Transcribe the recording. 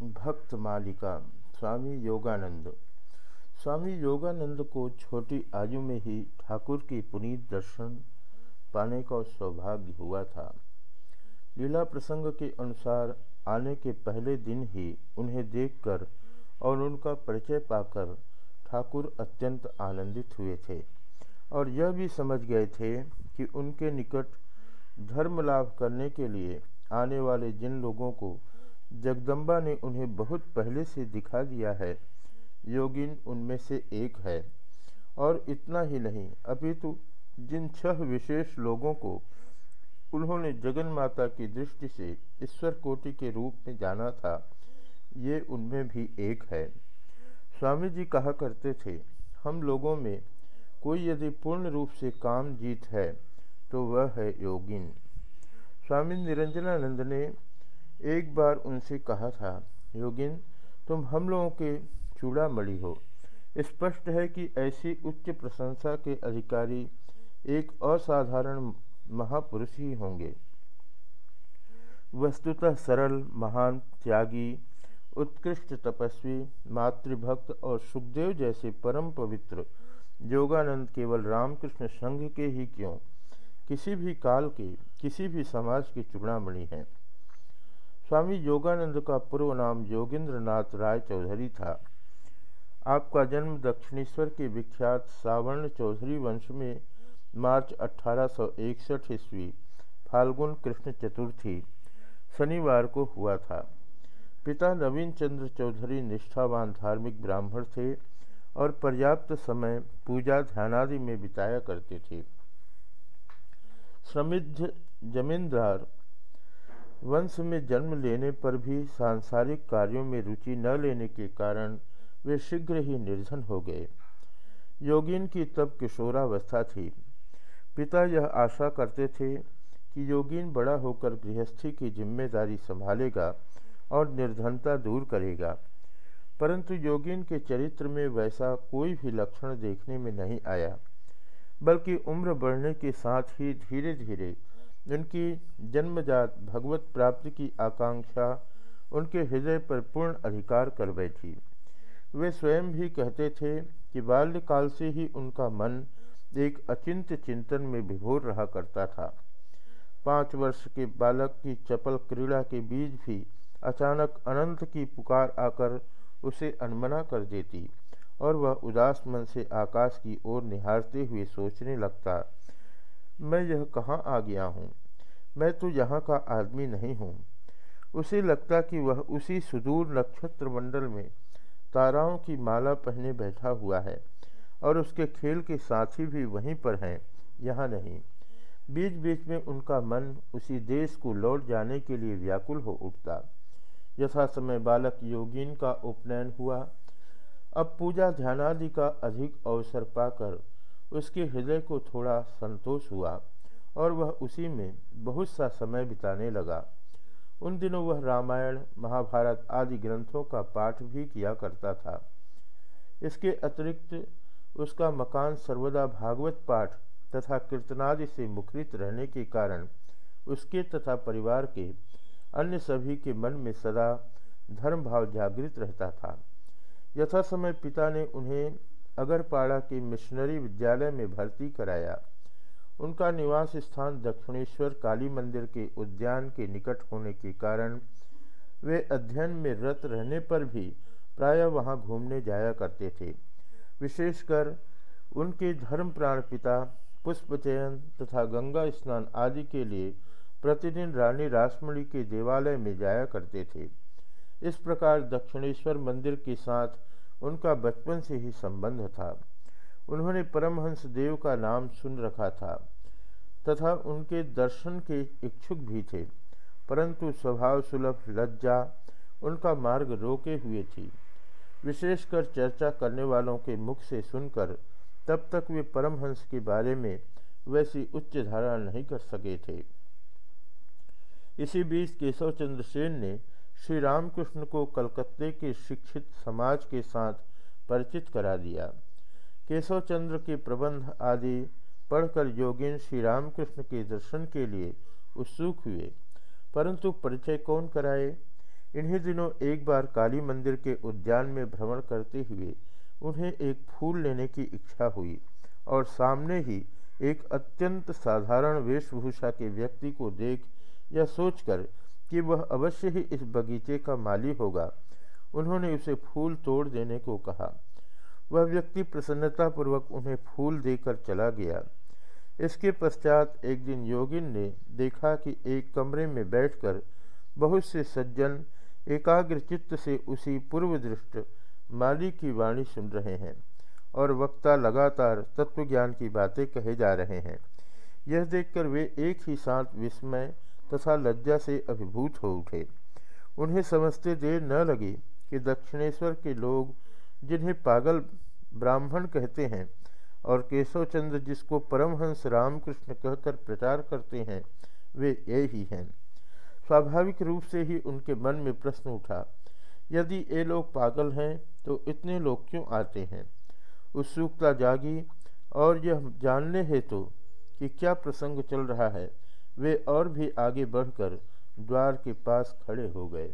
भक्त मालिका स्वामी योगानंद। स्वामी योगानंद को छोटी आयु में ही ठाकुर की पुनीत दर्शन पाने का सौभाग्य हुआ था। लीला प्रसंग के अनुसार आने के पहले दिन ही उन्हें देखकर और उनका परिचय पाकर ठाकुर अत्यंत आनंदित हुए थे और यह भी समझ गए थे कि उनके निकट धर्म लाभ करने के लिए आने वाले जिन लोगों को जगदम्बा ने उन्हें बहुत पहले से दिखा दिया है। योगिन उनमें से एक है। और इतना ही नहीं, अपितु जिन छह विशेष लोगों को उन्होंने जगन माता की दृष्टि से ईश्वर कोटि के रूप में जाना था, ये उनमें भी एक है। स्वामी जी कहा करते थे, हम लोगों में कोई यदि पूर्ण रूप से काम जीत है तो वह है योगिन। स्वामी निरंजनानंद ने एक बार उनसे कहा था, योगिन, तुम हम लोगों के चूड़ामणि हो। स्पष्ट है कि ऐसी उच्च प्रशंसा के अधिकारी एक असाधारण महापुरुष ही होंगे। वस्तुतः सरल, महान, त्यागी, उत्कृष्ट तपस्वी, मातृभक्त और सुखदेव जैसे परम पवित्र। योगानंद केवल रामकृष्ण संघ के ही क्यों? किसी भी काल के, किसी भी समाज के चूड़ामणि हैं। स्वामी योगानंद का पूर्व नाम योगेंद्र नाथ राय चौधरी था। आपका जन्म दक्षिणेश्वर के विख्यात सावर्ण चौधरी वंश में मार्च अठारह ईस्वी, फाल्गुन कृष्ण चतुर्थी, शनिवार को हुआ था। पिता नवीन चंद्र चौधरी निष्ठावान धार्मिक ब्राह्मण थे और पर्याप्त समय पूजा ध्यानादि में बिताया करते थे। समृद्ध जमींदार वंश में जन्म लेने पर भी सांसारिक कार्यों में रुचि न लेने के कारण वे शीघ्र ही निर्धन हो गए। योगिन की तब किशोरावस्था थी। पिता यह आशा करते थे कि योगिन बड़ा होकर गृहस्थी की ज़िम्मेदारी संभालेगा और निर्धनता दूर करेगा। परंतु योगिन के चरित्र में वैसा कोई भी लक्षण देखने में नहीं आया, बल्कि उम्र बढ़ने के साथ ही धीरे धीरे उनकी जन्मजात भगवत प्राप्ति की आकांक्षा उनके हृदय पर पूर्ण अधिकार कर बैठी। वे स्वयं भी कहते थे कि बाल्यकाल से ही उनका मन एक अचिंत चिंतन में विभोर रहा करता था। पाँच वर्ष के बालक की चपल क्रीड़ा के बीच भी अचानक अनंत की पुकार आकर उसे अनमना कर देती और वह उदास मन से आकाश की ओर निहारते हुए सोचने लगता मैं यह कहाँ आ गया हूँ? मैं तो यहाँ का आदमी नहीं हूँ। उसे लगता कि वह उसी सुदूर नक्षत्र मंडल में ताराओं की माला पहने बैठा हुआ है और उसके खेल के साथी भी वहीं पर हैं, यहाँ नहीं। बीच बीच में उनका मन उसी देश को लौट जाने के लिए व्याकुल हो उठता। यथा समय बालक योगीन का उपनयन हुआ। अब पूजा ध्यानादि का अधिक अवसर पाकर उसके हृदय को थोड़ा संतोष हुआ और वह उसी में बहुत सा समय बिताने लगा। उन दिनों वह रामायण, महाभारत आदि ग्रंथों का पाठ भी किया करता था। इसके अतिरिक्त उसका मकान सर्वदा भागवत पाठ तथा कीर्तनादि से मुखरित रहने के कारण उसके तथा परिवार के अन्य सभी के मन में सदा धर्म भाव जागृत रहता था। यथा समय पिता ने उन्हें अगरपाड़ा के मिशनरी विद्यालय में भर्ती कराया। उनका निवास स्थान दक्षिणेश्वर काली मंदिर के उद्यान के निकट होने के कारण वे अध्ययन में रत रहने पर भी प्रायः वहाँ घूमने जाया करते थे। विशेषकर उनके धर्म प्राण पिता पुष्पचयन तथा गंगा स्नान आदि के लिए प्रतिदिन रानी रासमणी के देवालय में जाया करते थे। इस प्रकार दक्षिणेश्वर मंदिर के साथ उनका बचपन से ही संबंध था। उन्होंने परमहंस देव का नाम सुन रखा था तथा उनके दर्शन के इच्छुक भी थे, परंतु स्वभाव सुलभ लज्जा उनका मार्ग रोके हुए थी। विशेषकर चर्चा करने वालों के मुख से सुनकर तब तक वे परमहंस के बारे में वैसी उच्च धारणा नहीं कर सके थे। इसी बीच केशव चंद्र सेन ने श्री रामकृष्ण को कलकत्ते के शिक्षित समाज के साथ परिचित करा दिया। केशव चंद्र के प्रबंध आदि पढ़कर योगेन श्री रामकृष्ण के दर्शन के लिए उत्सुक हुए, परंतु परिचय कौन कराए? इन्हीं दिनों एक बार काली मंदिर के उद्यान में भ्रमण करते हुए उन्हें एक फूल लेने की इच्छा हुई और सामने ही एक अत्यंत साधारण वेशभूषा के व्यक्ति को देख या सोचकर कि वह अवश्य ही इस बगीचे का माली होगा। उन्होंने उसे फूल तोड़ देने को कहा। वह व्यक्ति प्रसन्नतापूर्वक उन्हें फूल देकर चला गया। इसके पश्चात एक दिन योगिन ने देखा कि एक कमरे में बैठकर बहुत से सज्जन एकाग्र चित्त से उसी पूर्व दृष्ट माली की वाणी सुन रहे हैं और वक्ता लगातार तत्वज्ञान की बातें कहे जा रहे हैं। यह देखकर वे एक ही साथ विस्मय तथा लज्जा से अभिभूत हो उठे। उन्हें समझते देर न लगी कि दक्षिणेश्वर के लोग जिन्हें पागल ब्राह्मण कहते हैं और केशव चंद्र जिसको परमहंस रामकृष्ण कहकर प्रचार करते हैं, वे ये ही हैं। स्वाभाविक रूप से ही उनके मन में प्रश्न उठा, यदि ये लोग पागल हैं तो इतने लोग क्यों आते हैं? उत्सुकता जागी और यह जानने हेतु तो कि क्या प्रसंग चल रहा है। वे और भी आगे बढ़कर द्वार के पास खड़े हो गए।